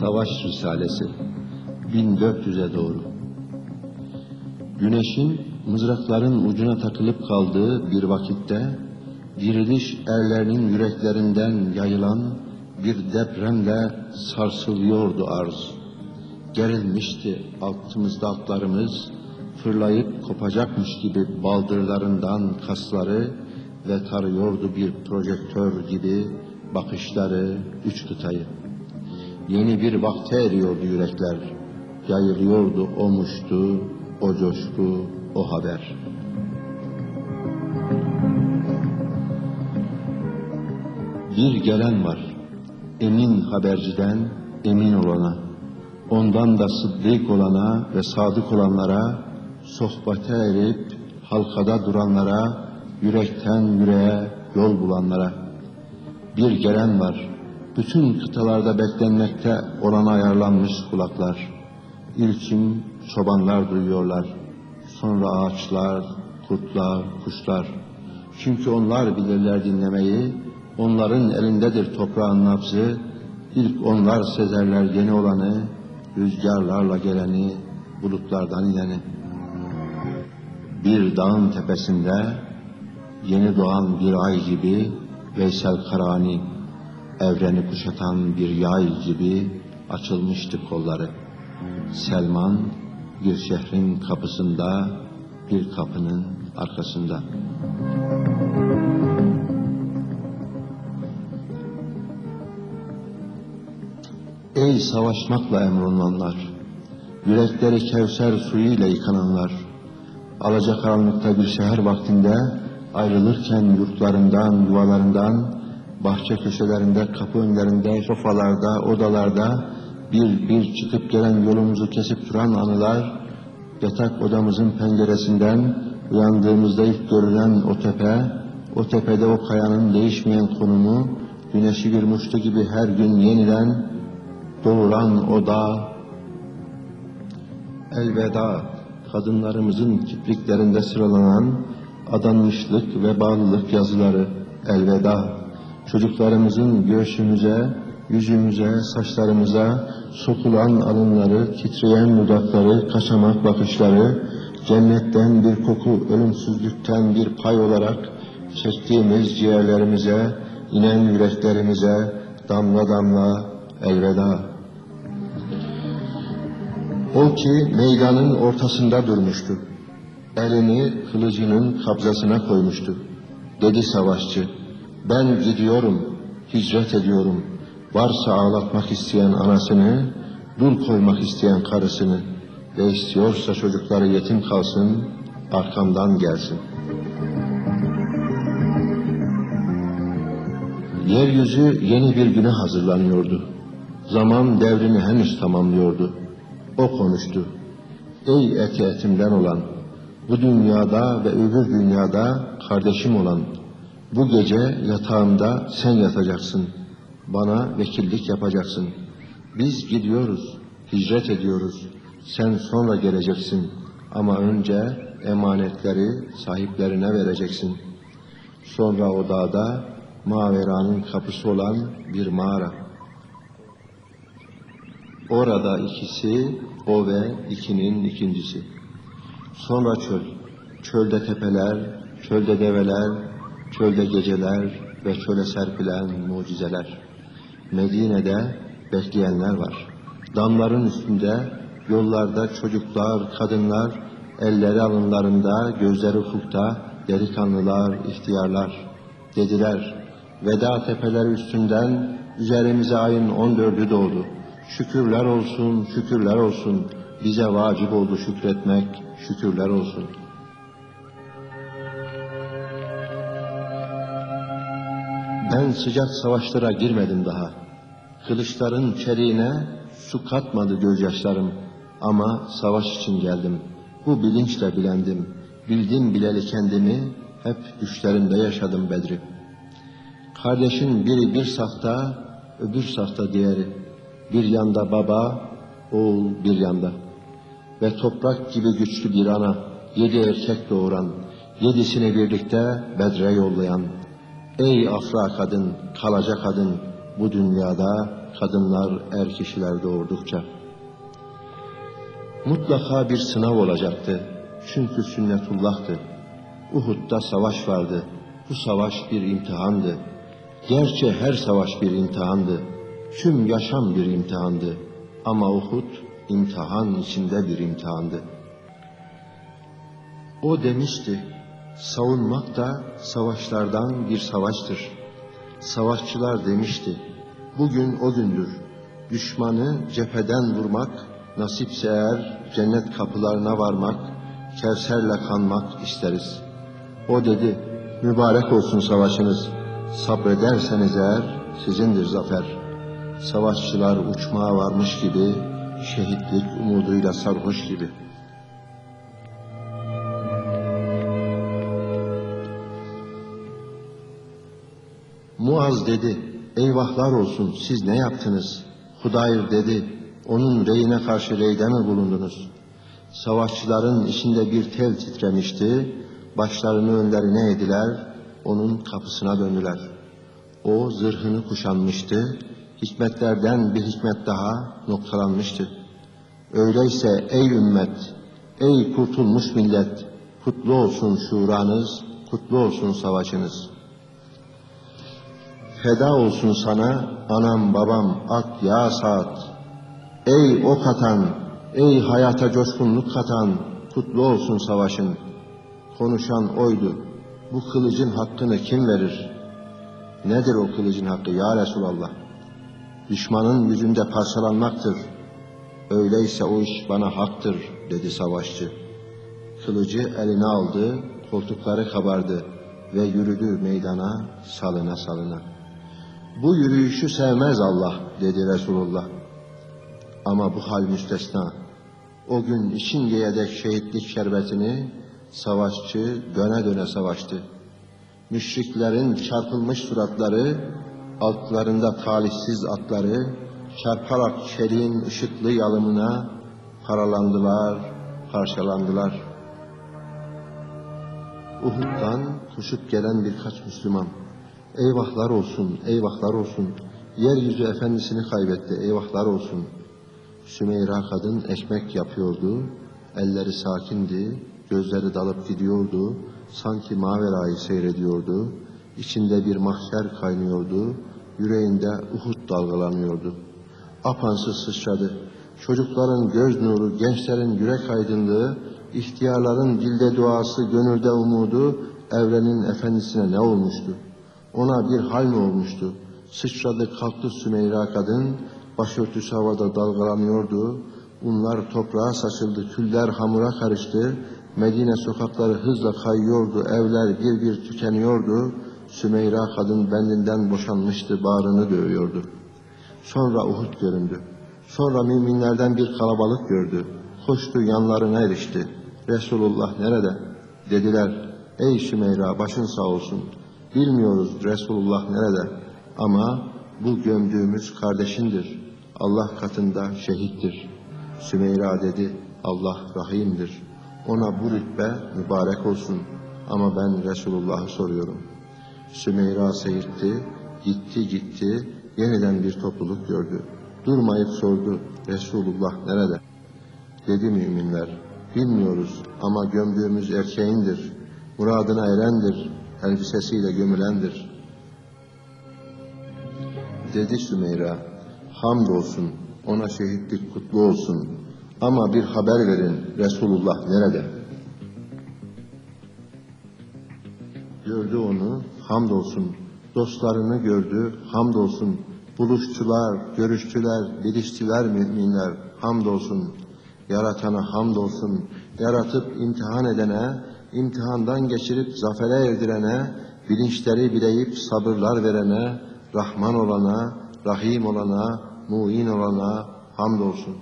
Savaş Risalesi 1400'e doğru Güneşin mızrakların ucuna takılıp kaldığı bir vakitte diriliş erlerinin yüreklerinden yayılan bir depremle sarsılıyordu arz. Gerilmişti altımızda atlarımız, fırlayıp kopacakmış gibi baldırlarından kasları ve tarıyordu bir projektör gibi bakışları üç kıtayı. Yeni bir vakte eriyordu yürekler. Yayılıyordu o muştu, o coşku, o haber. Bir gelen var. Emin haberciden emin olana. Ondan da sıddık olana ve sadık olanlara, sohbete erip halkada duranlara, yürekten yüreğe yol bulanlara. Bir gelen var bütün kıtalarda beklenmekte olana ayarlanmış kulaklar. İlkin çobanlar duyuyorlar. Sonra ağaçlar, kurtlar, kuşlar. Çünkü onlar bilirler dinlemeyi. Onların elindedir toprağın nabzı. İlk onlar sezerler yeni olanı, rüzgarlarla geleni, bulutlardan ineni. Bir dağın tepesinde yeni doğan bir ay gibi Veysel Karani evreni kuşatan bir yay gibi açılmıştı kolları. Selman bir şehrin kapısında, bir kapının arkasında. Ey savaşmakla emrolunanlar, yürekleri kevser suyu ile yıkananlar, alacakaranlıkta bir şehir vaktinde ayrılırken yurtlarından, yuvalarından, bahçe köşelerinde, kapı önlerinde, sofalarda, odalarda bir bir çıkıp gelen yolumuzu kesip duran anılar, yatak odamızın penceresinden uyandığımızda ilk görülen o tepe, o tepede o kayanın değişmeyen konumu, güneşi bir muştu gibi her gün yeniden doğuran o dağ, elveda kadınlarımızın kipriklerinde sıralanan adanmışlık ve bağlılık yazıları, elveda çocuklarımızın göğsümüze, yüzümüze, saçlarımıza sokulan alınları, titreyen dudakları, kaçamak bakışları, cennetten bir koku, ölümsüzlükten bir pay olarak çektiğimiz ciğerlerimize, inen yüreklerimize damla damla elveda. O ki meydanın ortasında durmuştu. Elini kılıcının kabzasına koymuştu. Dedi savaşçı, ben gidiyorum, hicret ediyorum. Varsa ağlatmak isteyen anasını, dul koymak isteyen karısını ve istiyorsa çocukları yetim kalsın, arkamdan gelsin. Yeryüzü yeni bir güne hazırlanıyordu. Zaman devrini henüz tamamlıyordu. O konuştu. Ey eti etimden olan, bu dünyada ve öbür dünyada kardeşim olan, bu gece yatağımda sen yatacaksın. Bana vekillik yapacaksın. Biz gidiyoruz, hicret ediyoruz. Sen sonra geleceksin. Ama önce emanetleri sahiplerine vereceksin. Sonra o dağda Mavera'nın kapısı olan bir mağara. Orada ikisi, o ve ikinin ikincisi. Sonra çöl. Çölde tepeler, çölde develer, çölde geceler ve çöle serpilen mucizeler. Medine'de bekleyenler var. Damların üstünde, yollarda çocuklar, kadınlar, elleri alınlarında, gözleri ufukta, delikanlılar, ihtiyarlar. Dediler, veda tepeleri üstünden üzerimize ayın on dördü doğdu. Şükürler olsun, şükürler olsun. Bize vacip oldu şükretmek, şükürler olsun.'' Ben sıcak savaşlara girmedim daha. Kılıçların çeliğine su katmadı gözyaşlarım. Ama savaş için geldim. Bu bilinçle bilendim. Bildim bileli kendimi, hep düşlerimde yaşadım Bedri. Kardeşin biri bir safta, öbür safta diğeri. Bir yanda baba, oğul bir yanda. Ve toprak gibi güçlü bir ana, yedi erkek doğuran, yedisini birlikte Bedre yollayan, ey afra kadın, kalaca kadın, bu dünyada kadınlar er kişiler doğurdukça. Mutlaka bir sınav olacaktı. Çünkü sünnetullah'tı. Uhud'da savaş vardı. Bu savaş bir imtihandı. Gerçi her savaş bir imtihandı. Tüm yaşam bir imtihandı. Ama Uhud imtihan içinde bir imtihandı. O demişti, savunmak da savaşlardan bir savaştır. Savaşçılar demişti, bugün o gündür. Düşmanı cepheden vurmak, nasipse eğer cennet kapılarına varmak, Kevserle kanmak isteriz. O dedi, mübarek olsun savaşınız. Sabrederseniz eğer sizindir zafer. Savaşçılar uçmaya varmış gibi, şehitlik umuduyla sarhoş gibi. Muaz dedi, eyvahlar olsun siz ne yaptınız? Hudayr dedi, onun reyine karşı reyde mi bulundunuz? Savaşçıların içinde bir tel titremişti, başlarını önlerine eğdiler, onun kapısına döndüler. O zırhını kuşanmıştı, hikmetlerden bir hikmet daha noktalanmıştı. Öyleyse ey ümmet, ey kurtulmuş millet, kutlu olsun şuranız, kutlu olsun savaşınız. Feda olsun sana anam babam ak ya saat. Ey ok atan, ey hayata coşkunluk katan, kutlu olsun savaşın. Konuşan oydu. Bu kılıcın hakkını kim verir? Nedir o kılıcın hakkı ya Resulallah? Düşmanın yüzünde parçalanmaktır. Öyleyse o iş bana haktır dedi savaşçı. Kılıcı eline aldı, koltukları kabardı ve yürüdü meydana salına salına. Bu yürüyüşü sevmez Allah dedi Resulullah. Ama bu hal müstesna. O gün İçince'ye dek şehitlik şerbetini savaşçı döne döne savaştı. Müşriklerin çarpılmış suratları, altlarında talihsiz atları, çarparak çeliğin ışıklı yalımına paralandılar, parçalandılar. Uhud'dan koşup gelen birkaç Müslüman, eyvahlar olsun, eyvahlar olsun, yeryüzü efendisini kaybetti, eyvahlar olsun. Sümeyra kadın ekmek yapıyordu, elleri sakindi, gözleri dalıp gidiyordu, sanki maverayı seyrediyordu, içinde bir mahşer kaynıyordu, yüreğinde Uhud dalgalanıyordu. Apansız sıçradı. Çocukların göz nuru, gençlerin yürek aydınlığı, ihtiyarların dilde duası, gönülde umudu, evrenin efendisine ne olmuştu? Ona bir hal mi olmuştu? Sıçradı kalktı Sümeyra kadın, başörtüsü havada dalgalanıyordu. Unlar toprağa saçıldı, küller hamura karıştı. Medine sokakları hızla kayıyordu, evler bir bir tükeniyordu. Sümeyra kadın bendinden boşanmıştı, bağrını dövüyordu. Sonra Uhud göründü. Sonra müminlerden bir kalabalık gördü. Koştu yanlarına erişti. Resulullah nerede? Dediler, ey Sümeyra başın sağ olsun. Bilmiyoruz Resulullah nerede ama bu gömdüğümüz kardeşindir. Allah katında şehittir. Sümeyra dedi, Allah rahimdir. Ona bu rütbe mübarek olsun. Ama ben Resulullah'ı soruyorum. Sümeyra seyirtti, gitti gitti, yeniden bir topluluk gördü. Durmayıp sordu, Resulullah nerede? Dedi müminler, bilmiyoruz ama gömdüğümüz erkeğindir. Muradına erendir, elbisesiyle gömülendir. Dedi Sümeyra, hamdolsun, ona şehitlik kutlu olsun. Ama bir haber verin, Resulullah nerede? Gördü onu, hamdolsun. Dostlarını gördü, hamdolsun. Buluşçular, görüşçüler, bilişçiler müminler, hamdolsun. Yaratana hamdolsun. Yaratıp imtihan edene, imtihandan geçirip zafere erdirene, bilinçleri bileyip sabırlar verene, Rahman olana, Rahim olana, Muin olana hamdolsun.